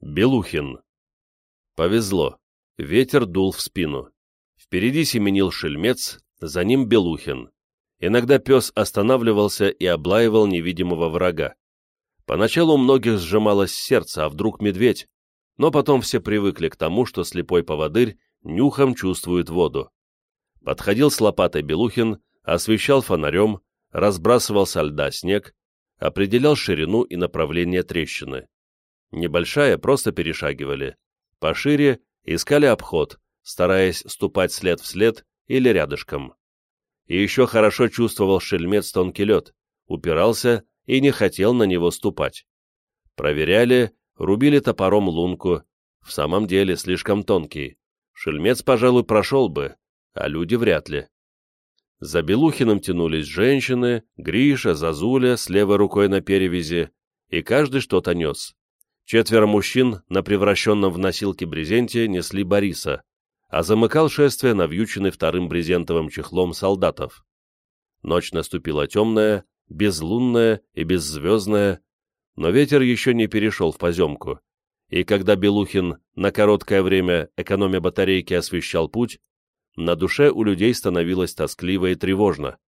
Белухин. Повезло. Ветер дул в спину. Впереди семенил шельмец, за ним Белухин. Иногда пес останавливался и облаивал невидимого врага. Поначалу у многих сжималось сердце, а вдруг медведь, но потом все привыкли к тому, что слепой поводырь нюхом чувствует воду. Подходил с лопатой Белухин, освещал фонарем, разбрасывал со льда снег, определял ширину и направление трещины. Небольшая, просто перешагивали. Пошире искали обход, стараясь ступать след в след или рядышком. И еще хорошо чувствовал шельмец тонкий лед, упирался и не хотел на него ступать. Проверяли, рубили топором лунку, в самом деле слишком тонкий. Шельмец, пожалуй, прошел бы, а люди вряд ли. За Белухиным тянулись женщины, Гриша, Зазуля с левой рукой на перевязи, и каждый что-то нес. Четверо мужчин на превращенном в носилки брезенте несли Бориса, а замыкал шествие навьюченный вторым брезентовым чехлом солдатов. Ночь наступила темная, безлунная и беззвездная, но ветер еще не перешел в поземку, и когда Белухин на короткое время, экономя батарейки, освещал путь, на душе у людей становилось тоскливо и тревожно.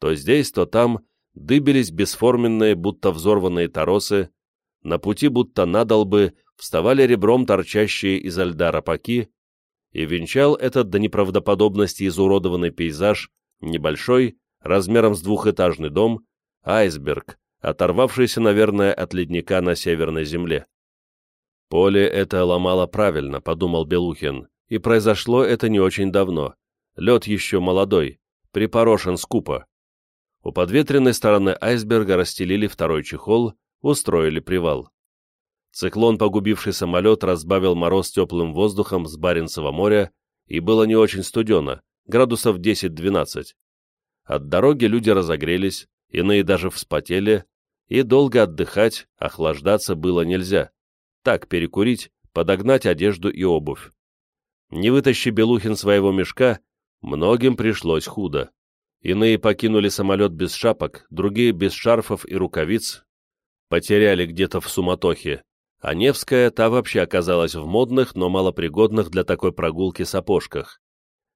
То здесь, то там дыбились бесформенные, будто взорванные торосы, на пути будто надолбы вставали ребром торчащие изо льда рапаки, и венчал этот до неправдоподобности изуродованный пейзаж небольшой, размером с двухэтажный дом, айсберг, оторвавшийся, наверное, от ледника на северной земле. «Поле это ломало правильно», — подумал Белухин, и произошло это не очень давно. Лед еще молодой, припорошен скупо. У подветренной стороны айсберга расстелили второй чехол, устроили привал. Циклон, погубивший самолет, разбавил мороз теплым воздухом с Баренцева моря, и было не очень студено, градусов 10-12. От дороги люди разогрелись, иные даже вспотели, и долго отдыхать, охлаждаться было нельзя. Так перекурить, подогнать одежду и обувь. Не вытащи Белухин своего мешка, многим пришлось худо. Иные покинули самолет без шапок, другие без шарфов и рукавиц, потеряли где-то в суматохе, а Невская та вообще оказалась в модных, но малопригодных для такой прогулки сапожках.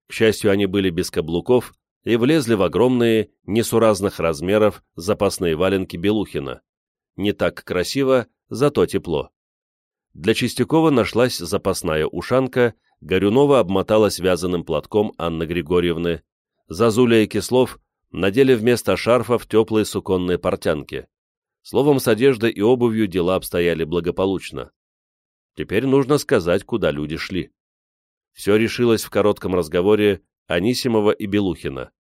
К счастью, они были без каблуков и влезли в огромные, несуразных размеров запасные валенки Белухина. Не так красиво, зато тепло. Для Чистякова нашлась запасная ушанка, Горюнова обмотала связанным платком Анны Григорьевны, Зазуля и Кислов надели вместо шарфов теплые суконные портянки. Словом, с одеждой и обувью дела обстояли благополучно. Теперь нужно сказать, куда люди шли. Все решилось в коротком разговоре Анисимова и Белухина.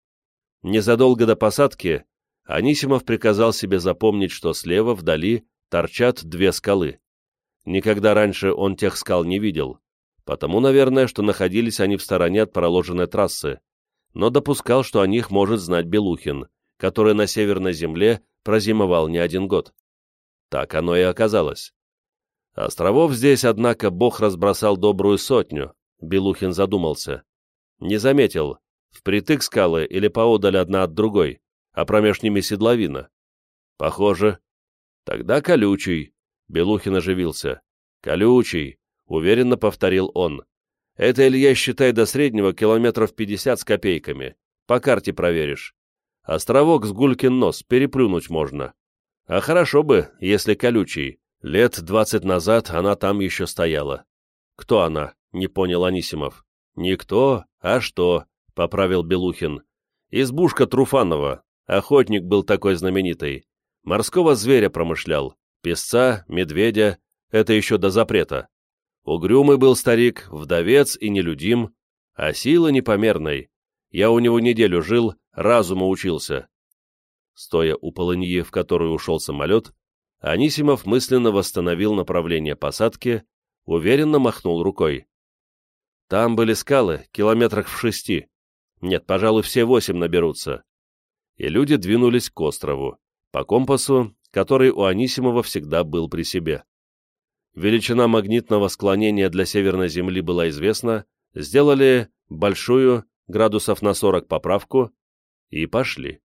Незадолго до посадки Анисимов приказал себе запомнить, что слева, вдали, торчат две скалы. Никогда раньше он тех скал не видел, потому, наверное, что находились они в стороне от проложенной трассы, но допускал, что о них может знать Белухин, который на Северной земле прозимовал не один год. Так оно и оказалось. Островов здесь, однако, Бог разбросал добрую сотню, Белухин задумался. Не заметил, впритык скалы или поодаль одна от другой, а промеж ними седловина. Похоже. Тогда колючий. Белухин оживился. Колючий, уверенно повторил он. Это, Илья, считай до среднего километров пятьдесят с копейками. По карте проверишь. Островок с гулькин нос, переплюнуть можно. А хорошо бы, если колючий. Лет двадцать назад она там еще стояла. Кто она? Не понял Анисимов. Никто, а что? Поправил Белухин. Избушка Труфанова. Охотник был такой знаменитый. Морского зверя промышлял. Песца, медведя. Это еще до запрета. Угрюмый был старик, вдовец и нелюдим, а сила непомерной. Я у него неделю жил, разуму учился. Стоя у полыньи, в которую ушел самолет, Анисимов мысленно восстановил направление посадки, уверенно махнул рукой. Там были скалы, километрах в шести. Нет, пожалуй, все восемь наберутся. И люди двинулись к острову, по компасу, который у Анисимова всегда был при себе. Величина магнитного склонения для Северной Земли была известна, сделали большую, градусов на 40 поправку, и пошли.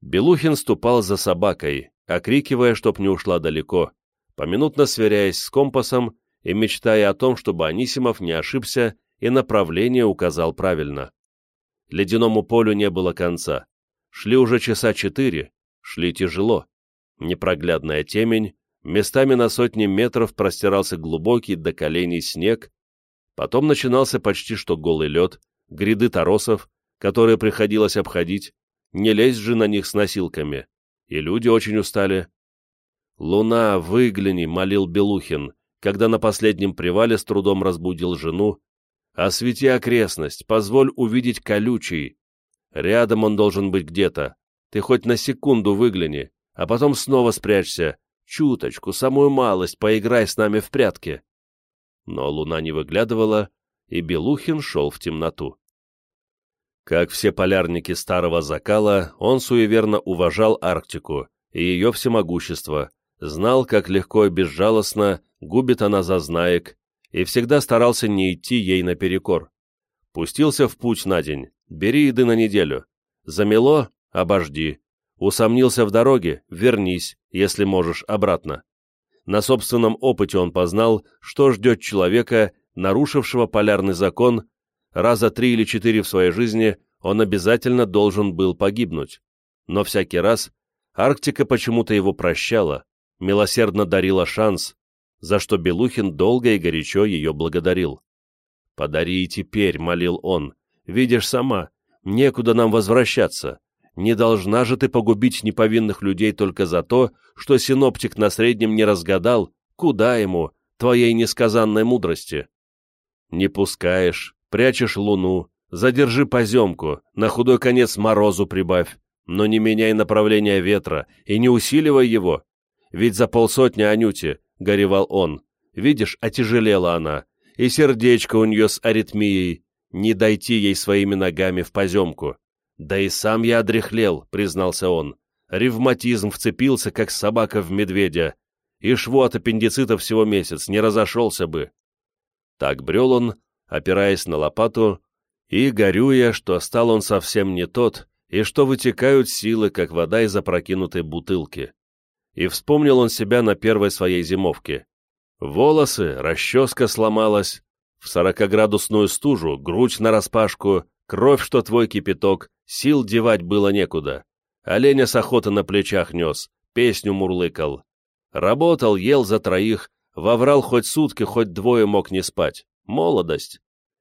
Белухин ступал за собакой, окрикивая, чтоб не ушла далеко, поминутно сверяясь с компасом и мечтая о том, чтобы Анисимов не ошибся и направление указал правильно. Ледяному полю не было конца. Шли уже часа четыре, шли тяжело. Непроглядная темень, местами на сотни метров простирался глубокий до коленей снег, потом начинался почти что голый лед, гряды торосов, которые приходилось обходить, не лезть же на них с носилками, и люди очень устали. «Луна, выгляни!» — молил Белухин, когда на последнем привале с трудом разбудил жену. «Освети окрестность, позволь увидеть колючий. Рядом он должен быть где-то. Ты хоть на секунду выгляни, а потом снова спрячься. Чуточку, самую малость, поиграй с нами в прятки». Но луна не выглядывала, и Белухин шел в темноту. Как все полярники старого закала, он суеверно уважал Арктику и ее всемогущество, знал, как легко и безжалостно губит она зазнаек, и всегда старался не идти ей наперекор. Пустился в путь на день, бери еды на неделю. Замело — обожди. Усомнился в дороге — вернись, если можешь, обратно. На собственном опыте он познал, что ждет человека, нарушившего полярный закон раза три или четыре в своей жизни он обязательно должен был погибнуть. Но всякий раз Арктика почему-то его прощала, милосердно дарила шанс, за что Белухин долго и горячо ее благодарил. «Подари и теперь», — молил он, — «видишь сама, некуда нам возвращаться. Не должна же ты погубить неповинных людей только за то, что синоптик на среднем не разгадал, куда ему, твоей несказанной мудрости. Не пускаешь, Прячешь луну, задержи поземку, на худой конец морозу прибавь, но не меняй направление ветра и не усиливай его. Ведь за полсотни Анюти, — горевал он, — видишь, отяжелела она, и сердечко у нее с аритмией, не дойти ей своими ногами в поземку. Да и сам я одряхлел, — признался он. Ревматизм вцепился, как собака в медведя, и шву от аппендицита всего месяц, не разошелся бы. Так брел он, опираясь на лопату, и горюя, что стал он совсем не тот, и что вытекают силы, как вода из опрокинутой бутылки. И вспомнил он себя на первой своей зимовке. Волосы, расческа сломалась, в сорокоградусную стужу, грудь нараспашку, кровь, что твой кипяток, сил девать было некуда. Оленя с охоты на плечах нес, песню мурлыкал. Работал, ел за троих, воврал хоть сутки, хоть двое мог не спать молодость,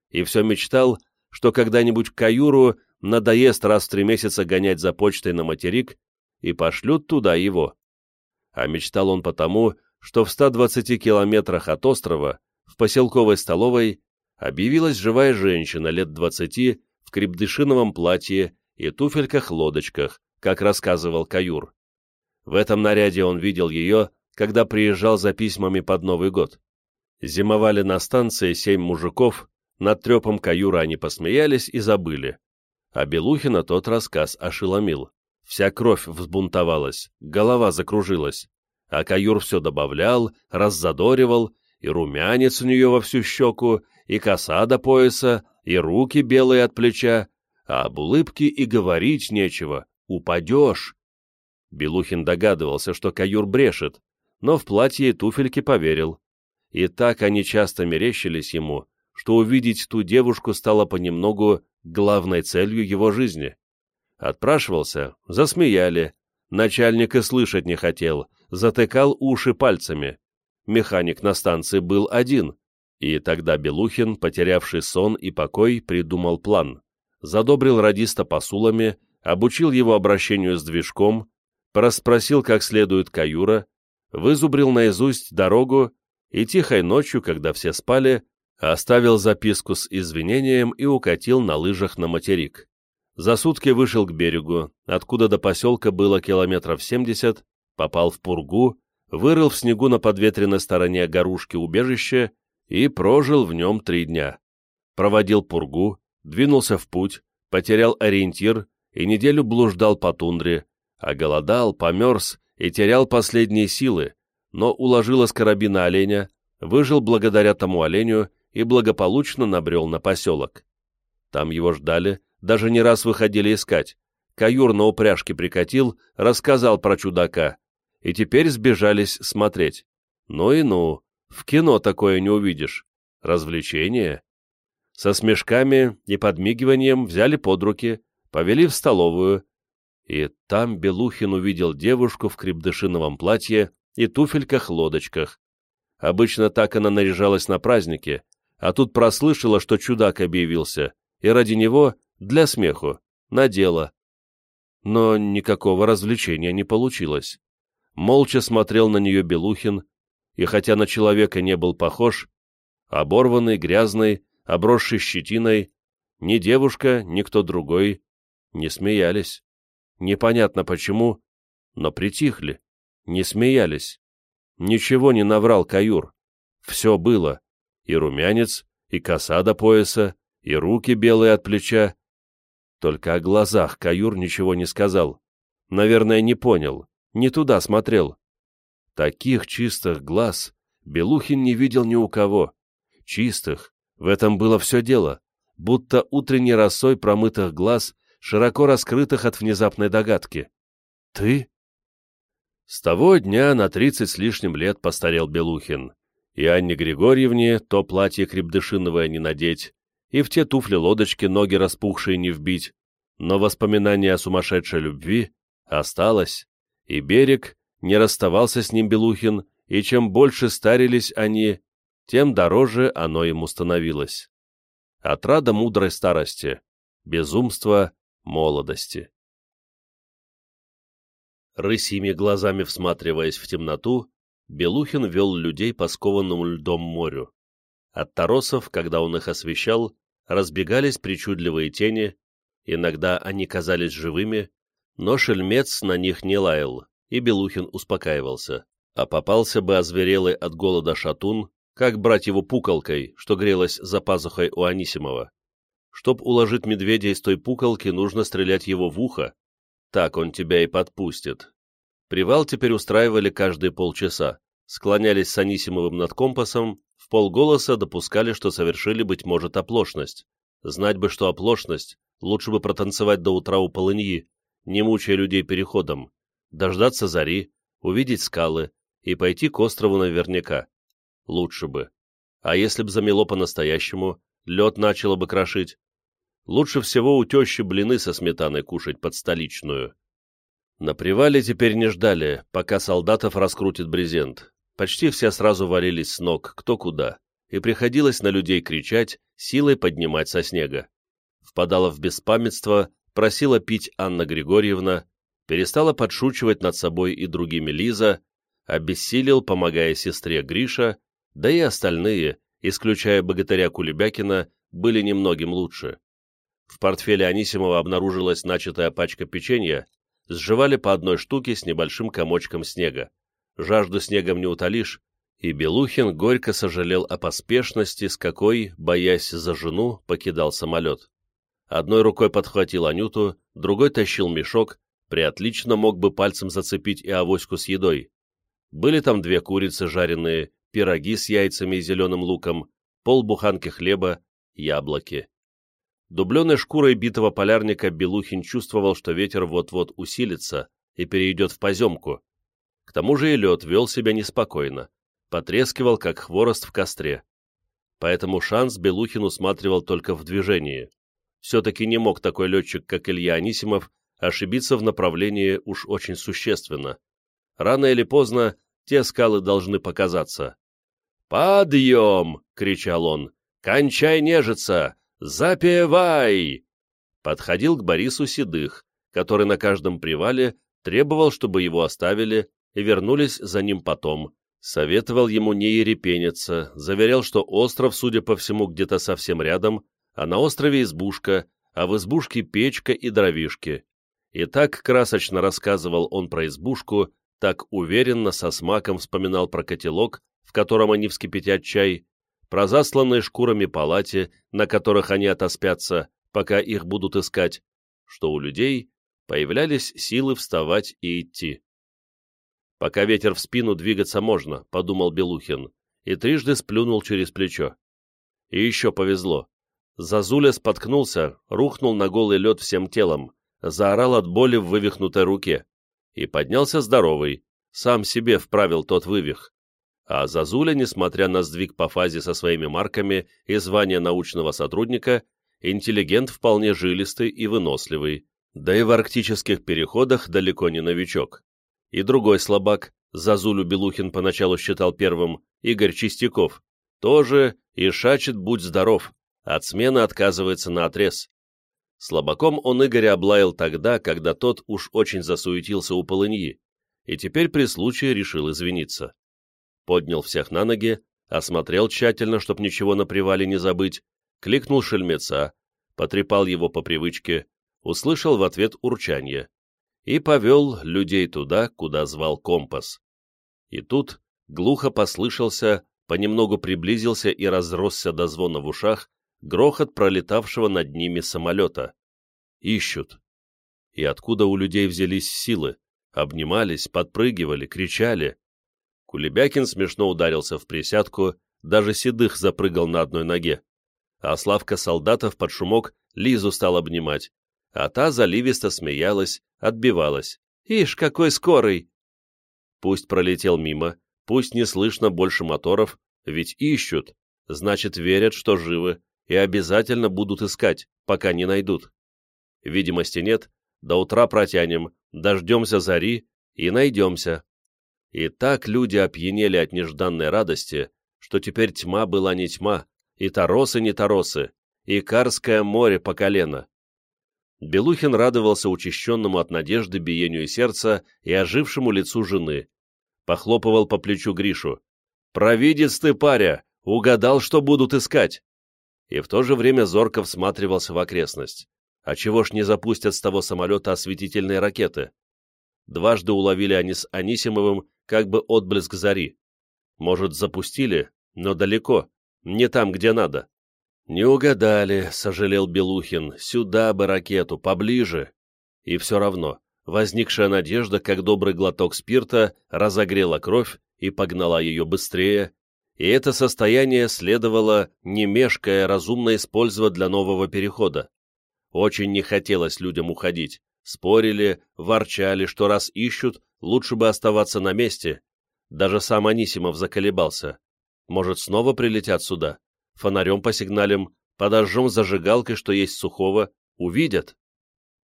и все мечтал, что когда-нибудь Каюру надоест раз в три месяца гонять за почтой на материк и пошлют туда его. А мечтал он потому, что в 120 километрах от острова, в поселковой столовой, объявилась живая женщина лет 20 в крепдышиновом платье и туфельках-лодочках, как рассказывал Каюр. В этом наряде он видел ее, когда приезжал за письмами под Новый год. Зимовали на станции семь мужиков, над трепом каюра они посмеялись и забыли. А Белухина тот рассказ ошеломил. Вся кровь взбунтовалась, голова закружилась. А каюр все добавлял, раззадоривал, и румянец у нее во всю щеку, и коса до пояса, и руки белые от плеча, а об улыбке и говорить нечего, упадешь. Белухин догадывался, что каюр брешет, но в платье и туфельки поверил. И так они часто мерещились ему, что увидеть ту девушку стало понемногу главной целью его жизни. Отпрашивался, засмеяли, начальник и слышать не хотел, затыкал уши пальцами. Механик на станции был один, и тогда Белухин, потерявший сон и покой, придумал план. Задобрил радиста посулами, обучил его обращению с движком, проспросил как следует каюра, вызубрил наизусть дорогу и тихой ночью, когда все спали, оставил записку с извинением и укатил на лыжах на материк. За сутки вышел к берегу, откуда до поселка было километров семьдесят, попал в пургу, вырыл в снегу на подветренной стороне горушки убежище и прожил в нем три дня. Проводил пургу, двинулся в путь, потерял ориентир и неделю блуждал по тундре, а голодал, померз и терял последние силы, но уложил из карабина оленя, выжил благодаря тому оленю и благополучно набрел на поселок. Там его ждали, даже не раз выходили искать. Каюр на упряжке прикатил, рассказал про чудака, и теперь сбежались смотреть. Ну и ну, в кино такое не увидишь. Развлечение. Со смешками и подмигиванием взяли под руки, повели в столовую, и там Белухин увидел девушку в крепдышиновом платье и туфельках-лодочках. Обычно так она наряжалась на празднике, а тут прослышала, что чудак объявился, и ради него, для смеху, надела. Но никакого развлечения не получилось. Молча смотрел на нее Белухин, и хотя на человека не был похож, оборванный, грязный, обросший щетиной, ни девушка, ни кто другой не смеялись. Непонятно почему, но притихли, не смеялись. Ничего не наврал Каюр. Все было. И румянец, и коса до пояса, и руки белые от плеча. Только о глазах Каюр ничего не сказал. Наверное, не понял, не туда смотрел. Таких чистых глаз Белухин не видел ни у кого. Чистых, в этом было все дело, будто утренней росой промытых глаз широко раскрытых от внезапной догадки. «Ты?» С того дня на тридцать с лишним лет постарел Белухин, и Анне Григорьевне то платье крепдышиновое не надеть, и в те туфли-лодочки ноги распухшие не вбить, но воспоминание о сумасшедшей любви осталось, и берег не расставался с ним Белухин, и чем больше старились они, тем дороже оно ему становилось. Отрада мудрой старости, безумство молодости. Рысими глазами всматриваясь в темноту, Белухин вел людей по скованному льдом морю. От торосов, когда он их освещал, разбегались причудливые тени, иногда они казались живыми, но шельмец на них не лаял, и Белухин успокаивался. А попался бы озверелый от голода шатун, как брать его пукалкой, что грелась за пазухой у Анисимова. Чтоб уложить медведя из той пуколки, нужно стрелять его в ухо. Так он тебя и подпустит. Привал теперь устраивали каждые полчаса, склонялись с Анисимовым над компасом, в полголоса допускали, что совершили, быть может, оплошность. Знать бы, что оплошность, лучше бы протанцевать до утра у полыньи, не мучая людей переходом, дождаться зари, увидеть скалы и пойти к острову наверняка. Лучше бы. А если б замело по-настоящему, лед начало бы крошить. Лучше всего у тещи блины со сметаной кушать под столичную. На привале теперь не ждали, пока солдатов раскрутит брезент. Почти все сразу валились с ног, кто куда, и приходилось на людей кричать, силой поднимать со снега. Впадала в беспамятство, просила пить Анна Григорьевна, перестала подшучивать над собой и другими Лиза, обессилел, помогая сестре Гриша, да и остальные, исключая богатыря Кулебякина, были немногим лучше. В портфеле Анисимова обнаружилась начатая пачка печенья, сживали по одной штуке с небольшим комочком снега. Жажду снегом не утолишь, и Белухин горько сожалел о поспешности, с какой, боясь за жену, покидал самолет. Одной рукой подхватил Анюту, другой тащил мешок, приотлично мог бы пальцем зацепить и авоську с едой. Были там две курицы жареные, пироги с яйцами и зеленым луком, полбуханки хлеба, яблоки. Дубленой шкурой битого полярника Белухин чувствовал, что ветер вот-вот усилится и перейдет в поземку. К тому же и лед вел себя неспокойно, потрескивал, как хворост в костре. Поэтому шанс Белухин усматривал только в движении. Все-таки не мог такой летчик, как Илья Анисимов, ошибиться в направлении уж очень существенно. Рано или поздно те скалы должны показаться. «Подъем!» — кричал он. «Кончай нежиться! Запевай!» Подходил к Борису Седых, который на каждом привале требовал, чтобы его оставили и вернулись за ним потом. Советовал ему не ерепениться, заверял, что остров, судя по всему, где-то совсем рядом, а на острове избушка, а в избушке печка и дровишки. И так красочно рассказывал он про избушку, так уверенно со смаком вспоминал про котелок, в котором они вскипятят чай, про засланные шкурами палате, на которых они отоспятся, пока их будут искать, что у людей появлялись силы вставать и идти. «Пока ветер в спину двигаться можно», — подумал Белухин, и трижды сплюнул через плечо. И еще повезло. Зазуля споткнулся, рухнул на голый лед всем телом, заорал от боли в вывихнутой руке. И поднялся здоровый, сам себе вправил тот вывих А Зазуля, несмотря на сдвиг по фазе со своими марками и звание научного сотрудника, интеллигент вполне жилистый и выносливый, да и в арктических переходах далеко не новичок. И другой слабак, Зазулю Белухин поначалу считал первым, Игорь Чистяков, тоже и шачет «Будь здоров», от смены отказывается на отрез. Слабаком он Игоря облаял тогда, когда тот уж очень засуетился у полыньи, и теперь при случае решил извиниться. Поднял всех на ноги, осмотрел тщательно, чтоб ничего на привале не забыть, кликнул шельмеца, потрепал его по привычке, услышал в ответ урчанье и повел людей туда, куда звал компас. И тут глухо послышался, понемногу приблизился и разросся до звона в ушах грохот пролетавшего над ними самолета. Ищут. И откуда у людей взялись силы? Обнимались, подпрыгивали, кричали. Кулебякин смешно ударился в присядку, даже Седых запрыгал на одной ноге. А Славка солдатов под шумок Лизу стал обнимать, а та заливисто смеялась, отбивалась. «Ишь, какой скорый!» Пусть пролетел мимо, пусть не слышно больше моторов, ведь ищут, значит, верят, что живы, и обязательно будут искать, пока не найдут. Видимости нет, до утра протянем, дождемся зари и найдемся. И так люди опьянели от нежданной радости, что теперь тьма была не тьма, и торосы не торосы, и Карское море по колено. Белухин радовался учащенному от надежды биению сердца и ожившему лицу жены. Похлопывал по плечу Гришу. «Провидец ты, паря! Угадал, что будут искать!» и в то же время зорко всматривался в окрестность. А чего ж не запустят с того самолета осветительные ракеты? Дважды уловили они с Анисимовым как бы отблеск зари. Может, запустили, но далеко, не там, где надо. «Не угадали», — сожалел Белухин, — «сюда бы ракету, поближе». И все равно, возникшая надежда, как добрый глоток спирта, разогрела кровь и погнала ее быстрее, и это состояние следовало, не мешкая, разумно использовать для нового перехода. Очень не хотелось людям уходить, спорили, ворчали, что раз ищут, лучше бы оставаться на месте. Даже сам Анисимов заколебался. Может, снова прилетят сюда? Фонарем посигналим, подожжем зажигалкой, что есть сухого, увидят.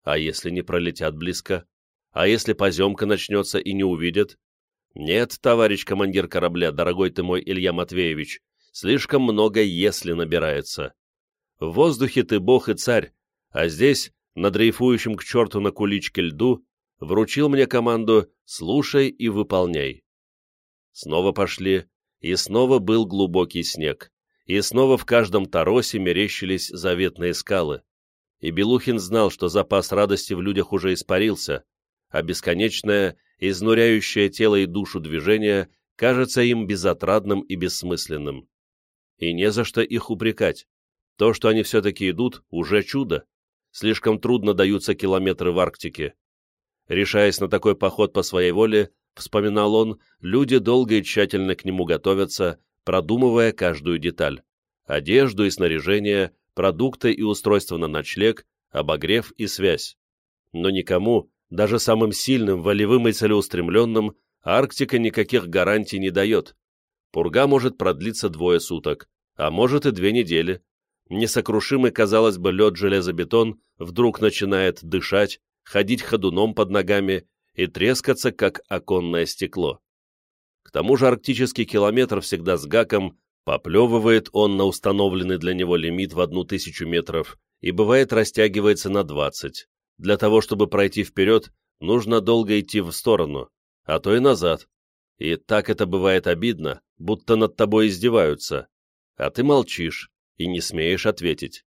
А если не пролетят близко? А если поземка начнется и не увидят? Нет, товарищ командир корабля, дорогой ты мой Илья Матвеевич, слишком много «если» набирается. В воздухе ты бог и царь, а здесь, на дрейфующем к черту на куличке льду, вручил мне команду «слушай и выполняй». Снова пошли, и снова был глубокий снег, и снова в каждом торосе мерещились заветные скалы. И Белухин знал, что запас радости в людях уже испарился, а бесконечное изнуряющее тело и душу движение кажется им безотрадным и бессмысленным. И не за что их упрекать. То, что они все-таки идут, уже чудо. Слишком трудно даются километры в Арктике. Решаясь на такой поход по своей воле, вспоминал он, люди долго и тщательно к нему готовятся, продумывая каждую деталь. Одежду и снаряжение, продукты и устройство на ночлег, обогрев и связь. Но никому, даже самым сильным, волевым и целеустремленным Арктика никаких гарантий не дает. Пурга может продлиться двое суток, а может и две недели. Несокрушимый, казалось бы, лед-железобетон вдруг начинает дышать, ходить ходуном под ногами и трескаться, как оконное стекло. К тому же арктический километр всегда с гаком, поплевывает он на установленный для него лимит в одну тысячу метров и бывает растягивается на двадцать. Для того, чтобы пройти вперед, нужно долго идти в сторону, а то и назад. И так это бывает обидно, будто над тобой издеваются. А ты молчишь и не смеешь ответить.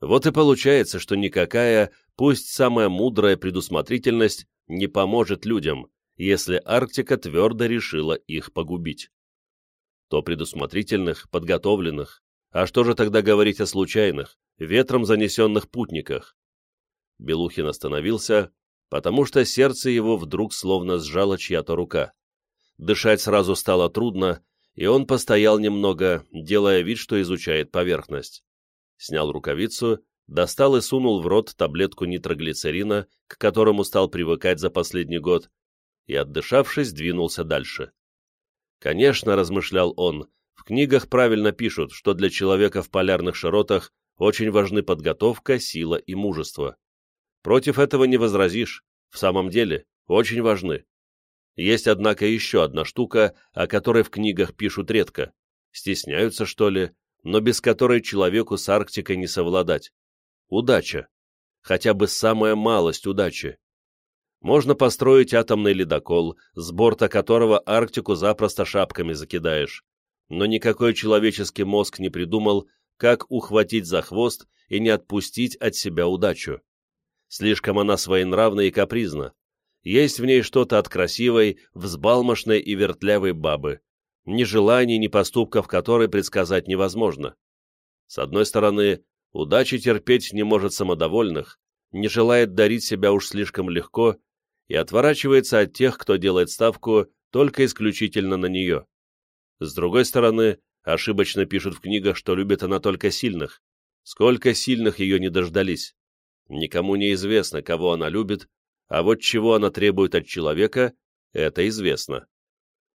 Вот и получается, что никакая, пусть самая мудрая предусмотрительность, не поможет людям, если Арктика твердо решила их погубить. То предусмотрительных, подготовленных, а что же тогда говорить о случайных, ветром занесенных путниках? Белухин остановился, потому что сердце его вдруг словно сжала чья-то рука. Дышать сразу стало трудно, и он постоял немного, делая вид, что изучает поверхность. Снял рукавицу, достал и сунул в рот таблетку нитроглицерина, к которому стал привыкать за последний год, и, отдышавшись, двинулся дальше. Конечно, размышлял он, в книгах правильно пишут, что для человека в полярных широтах очень важны подготовка, сила и мужество. Против этого не возразишь, в самом деле, очень важны. Есть, однако, еще одна штука, о которой в книгах пишут редко. Стесняются, что ли, но без которой человеку с Арктикой не совладать. Удача. Хотя бы самая малость удачи. Можно построить атомный ледокол, с борта которого Арктику запросто шапками закидаешь. Но никакой человеческий мозг не придумал, как ухватить за хвост и не отпустить от себя удачу. Слишком она своенравна и капризна. Есть в ней что-то от красивой, взбалмошной и вертлявой бабы, ни желаний, ни поступков которой предсказать невозможно. С одной стороны, удачи терпеть не может самодовольных, не желает дарить себя уж слишком легко и отворачивается от тех, кто делает ставку только исключительно на нее. С другой стороны, ошибочно пишут в книгах, что любит она только сильных. Сколько сильных ее не дождались. Никому не известно, кого она любит, а вот чего она требует от человека, это известно.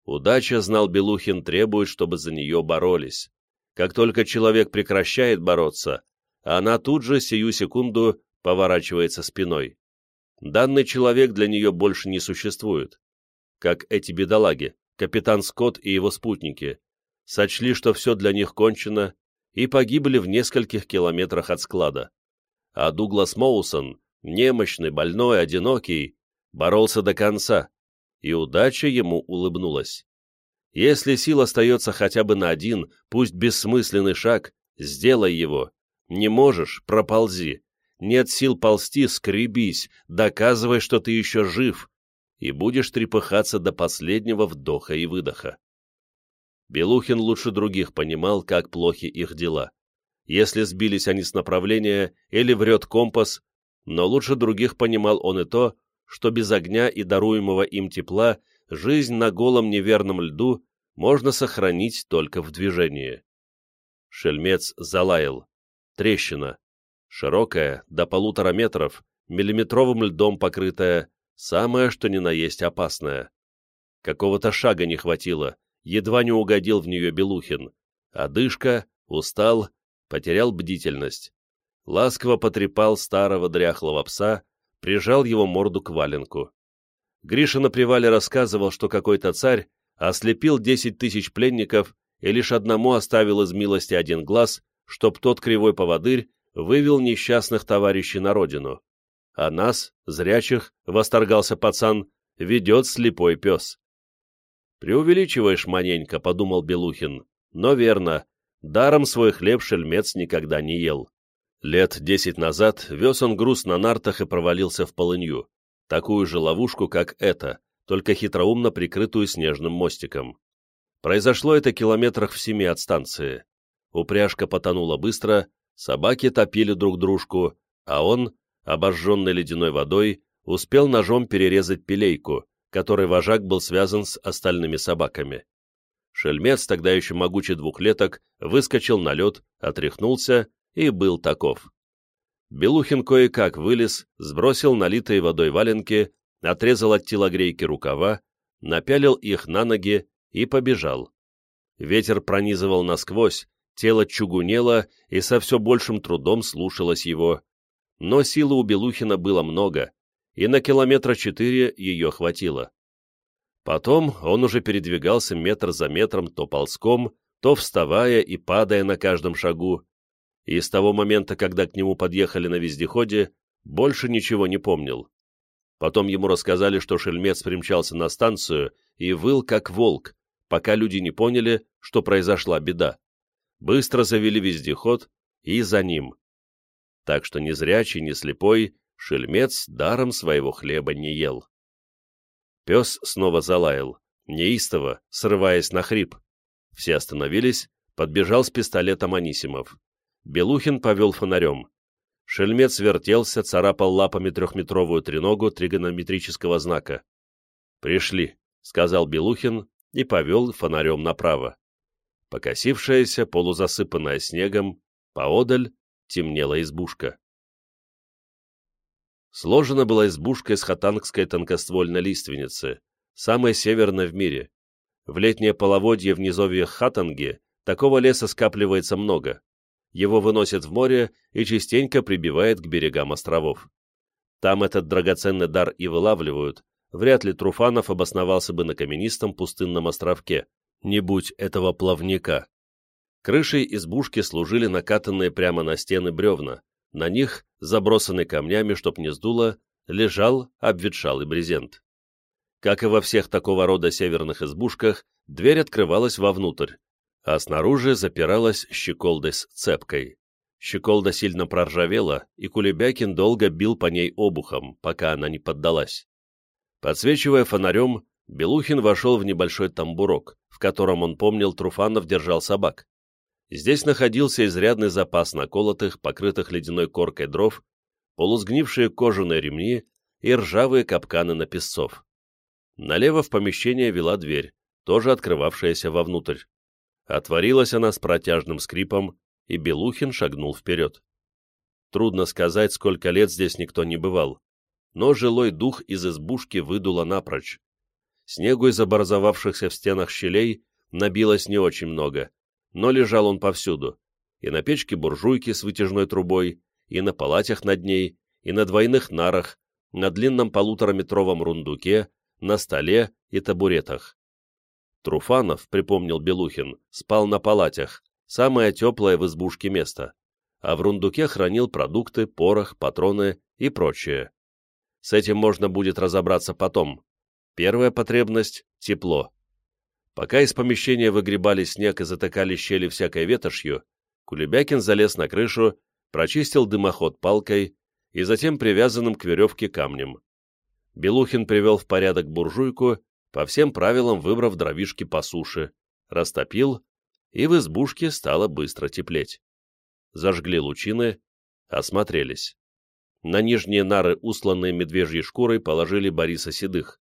Удача, знал Белухин, требует, чтобы за нее боролись. Как только человек прекращает бороться, она тут же сию секунду поворачивается спиной. Данный человек для нее больше не существует. Как эти бедолаги, капитан Скотт и его спутники, сочли, что все для них кончено, и погибли в нескольких километрах от склада. А Дуглас Моусон, немощный, больной, одинокий, боролся до конца, и удача ему улыбнулась. Если сил остается хотя бы на один, пусть бессмысленный шаг, сделай его. Не можешь — проползи. Нет сил ползти — скребись, доказывай, что ты еще жив, и будешь трепыхаться до последнего вдоха и выдоха. Белухин лучше других понимал, как плохи их дела. Если сбились они с направления или врет компас, но лучше других понимал он и то, что без огня и даруемого им тепла жизнь на голом неверном льду можно сохранить только в движении. Шельмец залаял. Трещина. Широкая, до полутора метров, миллиметровым льдом покрытая, самое что ни на есть опасное. Какого-то шага не хватило, едва не угодил в нее Белухин. Одышка, устал, потерял бдительность. Ласково потрепал старого дряхлого пса, прижал его морду к валенку. Гриша на привале рассказывал, что какой-то царь ослепил десять тысяч пленников и лишь одному оставил из милости один глаз, чтоб тот кривой поводырь вывел несчастных товарищей на родину. А нас, зрячих, восторгался пацан, ведет слепой пес. «Преувеличиваешь маненько», — подумал Белухин, — «но верно, даром свой хлеб шельмец никогда не ел». Лет десять назад вез он груз на нартах и провалился в полынью, такую же ловушку, как эта, только хитроумно прикрытую снежным мостиком. Произошло это километрах в семи от станции. Упряжка потонула быстро, собаки топили друг дружку, а он, обожженный ледяной водой, успел ножом перерезать пилейку, которой вожак был связан с остальными собаками. Шельмец, тогда еще могучий двухлеток, выскочил на лед, отряхнулся и был таков. Белухин кое-как вылез, сбросил налитые водой валенки, отрезал от телогрейки рукава, напялил их на ноги и побежал. Ветер пронизывал насквозь, тело чугунело и со все большим трудом слушалось его. Но силы у Белухина было много, и на километра четыре ее хватило. Потом он уже передвигался метр за метром то ползком, то вставая и падая на каждом шагу, и с того момента, когда к нему подъехали на вездеходе, больше ничего не помнил. Потом ему рассказали, что шельмец примчался на станцию и выл как волк, пока люди не поняли, что произошла беда. Быстро завели вездеход и за ним. Так что ни зрячий, ни слепой шельмец даром своего хлеба не ел. Пес снова залаял, неистово, срываясь на хрип. Все остановились, подбежал с пистолетом Анисимов. Белухин повел фонарем. Шельмец вертелся, царапал лапами трехметровую треногу тригонометрического знака. «Пришли», — сказал Белухин и повел фонарем направо. Покосившаяся, полузасыпанная снегом, поодаль темнела избушка. Сложена была избушка из хатангской тонкоствольной лиственницы, самой северной в мире. В летнее половодье в низовьях Хатанги такого леса скапливается много. Его выносят в море и частенько прибивает к берегам островов. Там этот драгоценный дар и вылавливают, вряд ли Труфанов обосновался бы на каменистом пустынном островке, не будь этого плавника. Крышей избушки служили накатанные прямо на стены бревна, на них, забросанный камнями, чтоб не сдуло, лежал обветшалый брезент. Как и во всех такого рода северных избушках, дверь открывалась вовнутрь, а снаружи запиралась щеколдой с цепкой. Щеколда сильно проржавела, и Кулебякин долго бил по ней обухом, пока она не поддалась. Подсвечивая фонарем, Белухин вошел в небольшой тамбурок, котором он помнил Труфанов держал собак. Здесь находился изрядный запас наколотых, покрытых ледяной коркой дров, полусгнившие кожаные ремни и ржавые капканы на песцов. Налево в помещение вела дверь, тоже открывавшаяся вовнутрь. Отворилась она с протяжным скрипом, и Белухин шагнул вперед. Трудно сказать, сколько лет здесь никто не бывал но жилой дух из избушки выдуло напрочь. Снегу из образовавшихся в стенах щелей набилось не очень много, но лежал он повсюду, и на печке буржуйки с вытяжной трубой, и на палатях над ней, и на двойных нарах, на длинном полутораметровом рундуке, на столе и табуретах. Труфанов, припомнил Белухин, спал на палатях, самое теплое в избушке место, а в рундуке хранил продукты, порох, патроны и прочее. С этим можно будет разобраться потом. Первая потребность — тепло. Пока из помещения выгребали снег и затыкали щели всякой ветошью, Кулебякин залез на крышу, прочистил дымоход палкой и затем привязанным к веревке камнем. Белухин привел в порядок буржуйку, по всем правилам выбрав дровишки по суше, растопил, и в избушке стало быстро теплеть. Зажгли лучины, осмотрелись. На нижние нары, усланные медвежьей шкурой, положили Бориса Седых.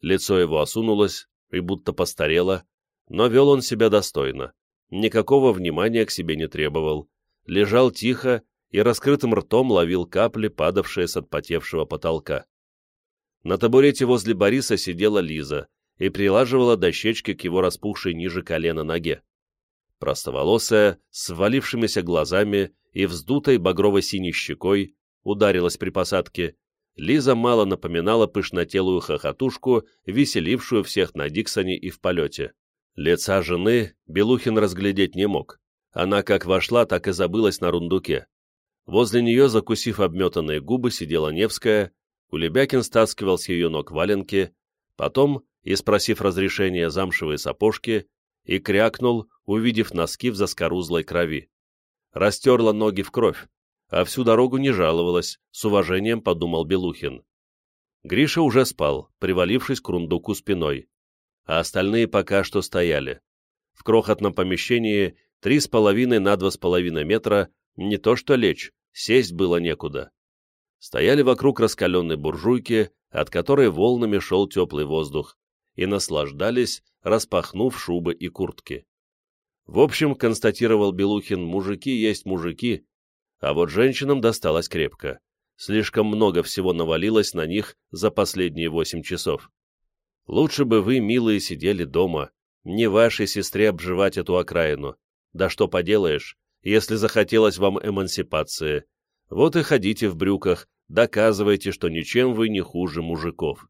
Лицо его осунулось и будто постарело, но вел он себя достойно, никакого внимания к себе не требовал, лежал тихо и раскрытым ртом ловил капли, падавшие с отпотевшего потолка. На табурете возле Бориса сидела Лиза и прилаживала дощечки к его распухшей ниже колена ноге. Простоволосая, с валившимися глазами и вздутой багрово-синей щекой, ударилась при посадке, Лиза мало напоминала пышнотелую хохотушку, веселившую всех на Диксоне и в полете. Лица жены Белухин разглядеть не мог. Она как вошла, так и забылась на рундуке. Возле нее, закусив обметанные губы, сидела Невская, Кулебякин стаскивал с ее ног валенки, потом, и спросив разрешения замшевые сапожки, и крякнул, увидев носки в заскорузлой крови. Растерла ноги в кровь, а всю дорогу не жаловалась, с уважением подумал Белухин. Гриша уже спал, привалившись к рундуку спиной, а остальные пока что стояли. В крохотном помещении три с половиной на два с половиной метра не то что лечь, сесть было некуда. Стояли вокруг раскаленной буржуйки, от которой волнами шел теплый воздух, и наслаждались, распахнув шубы и куртки. В общем, констатировал Белухин, мужики есть мужики, а вот женщинам досталось крепко. Слишком много всего навалилось на них за последние восемь часов. Лучше бы вы, милые, сидели дома, не вашей сестре обживать эту окраину. Да что поделаешь, если захотелось вам эмансипации. Вот и ходите в брюках, доказывайте, что ничем вы не хуже мужиков.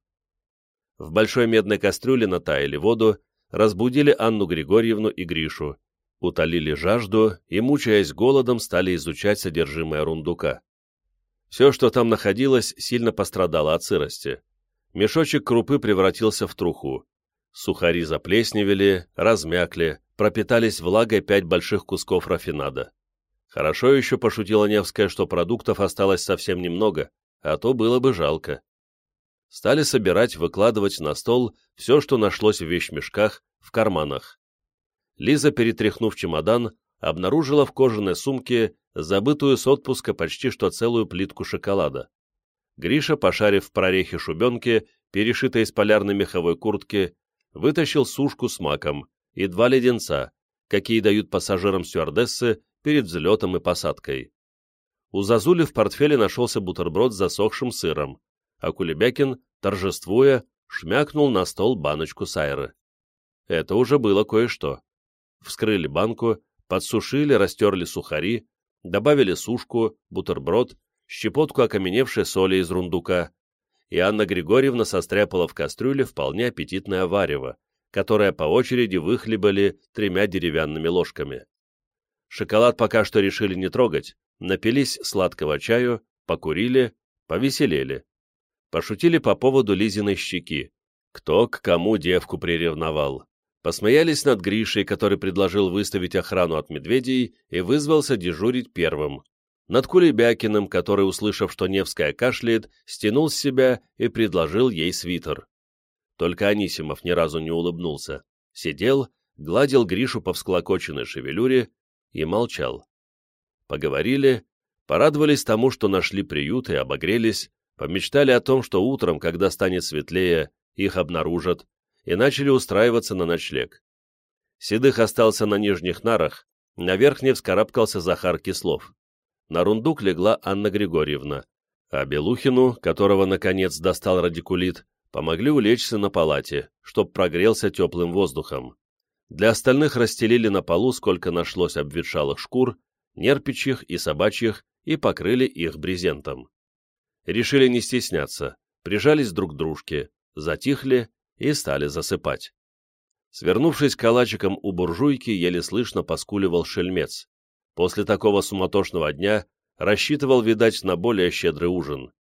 В большой медной кастрюле натаяли воду, разбудили Анну Григорьевну и Гришу утолили жажду и, мучаясь голодом, стали изучать содержимое рундука. Все, что там находилось, сильно пострадало от сырости. Мешочек крупы превратился в труху. Сухари заплесневели, размякли, пропитались влагой пять больших кусков рафинада. Хорошо еще пошутила Невская, что продуктов осталось совсем немного, а то было бы жалко. Стали собирать, выкладывать на стол все, что нашлось в вещмешках, в карманах. Лиза, перетряхнув чемодан, обнаружила в кожаной сумке забытую с отпуска почти что целую плитку шоколада. Гриша, пошарив в прорехе шубенки, перешитой из полярной меховой куртки, вытащил сушку с маком и два леденца, какие дают пассажирам стюардессы перед взлетом и посадкой. У Зазули в портфеле нашелся бутерброд с засохшим сыром, а Кулебякин, торжествуя, шмякнул на стол баночку сайры. Это уже было кое-что. Вскрыли банку, подсушили, растерли сухари, добавили сушку, бутерброд, щепотку окаменевшей соли из рундука, и Анна Григорьевна состряпала в кастрюле вполне аппетитное варево, которое по очереди выхлебали тремя деревянными ложками. Шоколад пока что решили не трогать, напились сладкого чаю, покурили, повеселели. Пошутили по поводу Лизиной щеки. Кто к кому девку приревновал. Посмеялись над Гришей, который предложил выставить охрану от медведей и вызвался дежурить первым. Над Кулебякиным, который, услышав, что Невская кашляет, стянул с себя и предложил ей свитер. Только Анисимов ни разу не улыбнулся. Сидел, гладил Гришу по всклокоченной шевелюре и молчал. Поговорили, порадовались тому, что нашли приют и обогрелись, помечтали о том, что утром, когда станет светлее, их обнаружат, и начали устраиваться на ночлег. Седых остался на нижних нарах, на верхней вскарабкался Захар Кислов. На рундук легла Анна Григорьевна, а Белухину, которого, наконец, достал радикулит, помогли улечься на палате, чтоб прогрелся теплым воздухом. Для остальных расстелили на полу, сколько нашлось обветшалых шкур, нерпичьих и собачьих, и покрыли их брезентом решили не стесняться, прижались друг к дружке, затихли и стали засыпать. Свернувшись калачиком у буржуйки, еле слышно поскуливал шельмец. После такого суматошного дня рассчитывал, видать, на более щедрый ужин.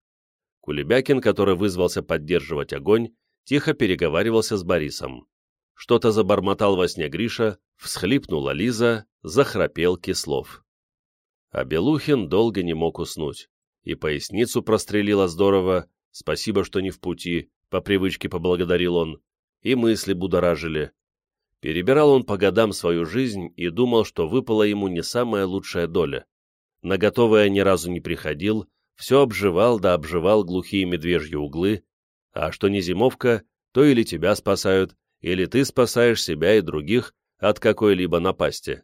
Кулебякин, который вызвался поддерживать огонь, тихо переговаривался с Борисом. Что-то забормотал во сне Гриша, всхлипнула Лиза, захрапел Кислов. А Белухин долго не мог уснуть и поясницу прострелила здорово, спасибо, что не в пути, по привычке поблагодарил он, и мысли будоражили. Перебирал он по годам свою жизнь и думал, что выпала ему не самая лучшая доля. На готовое ни разу не приходил, все обживал да обживал глухие медвежьи углы, а что не зимовка, то или тебя спасают, или ты спасаешь себя и других от какой-либо напасти.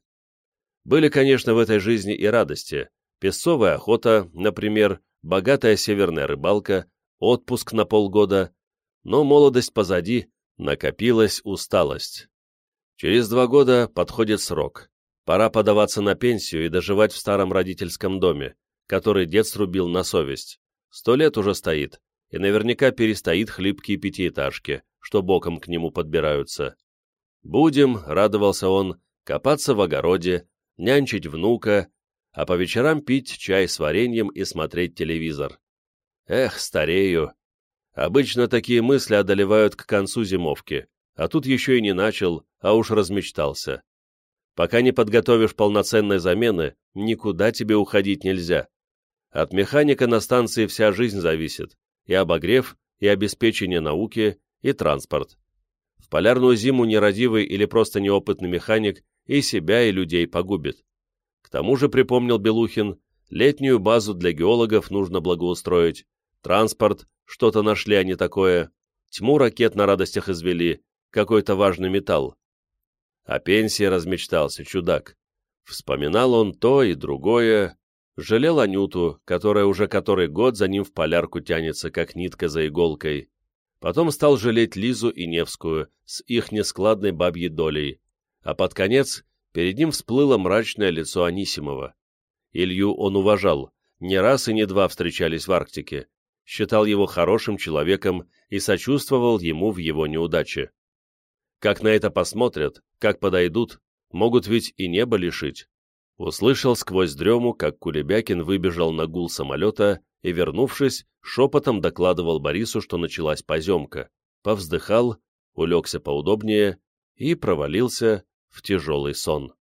Были, конечно, в этой жизни и радости, песцовая охота, например, богатая северная рыбалка, отпуск на полгода, но молодость позади, накопилась усталость. Через два года подходит срок. Пора подаваться на пенсию и доживать в старом родительском доме, который дед срубил на совесть. Сто лет уже стоит, и наверняка перестоит хлипкие пятиэтажки, что боком к нему подбираются. «Будем», — радовался он, — «копаться в огороде, нянчить внука, а по вечерам пить чай с вареньем и смотреть телевизор. Эх, старею. Обычно такие мысли одолевают к концу зимовки, а тут еще и не начал, а уж размечтался. Пока не подготовишь полноценной замены, никуда тебе уходить нельзя. От механика на станции вся жизнь зависит, и обогрев, и обеспечение науки, и транспорт. В полярную зиму нерадивый или просто неопытный механик и себя, и людей погубит. К тому же, припомнил Белухин, летнюю базу для геологов нужно благоустроить, транспорт, что-то нашли они такое, тьму ракет на радостях извели, какой-то важный металл. О пенсии размечтался чудак. Вспоминал он то и другое, жалел Анюту, которая уже который год за ним в полярку тянется, как нитка за иголкой. Потом стал жалеть Лизу и Невскую с их нескладной бабьей долей, а под конец перед ним всплыло мрачное лицо Анисимова. Илью он уважал, не раз и не два встречались в Арктике, считал его хорошим человеком и сочувствовал ему в его неудаче. Как на это посмотрят, как подойдут, могут ведь и небо лишить. Услышал сквозь дрему, как Кулебякин выбежал на гул самолета и, вернувшись, шепотом докладывал Борису, что началась поземка, повздыхал, улегся поудобнее и провалился в тяжелый сон.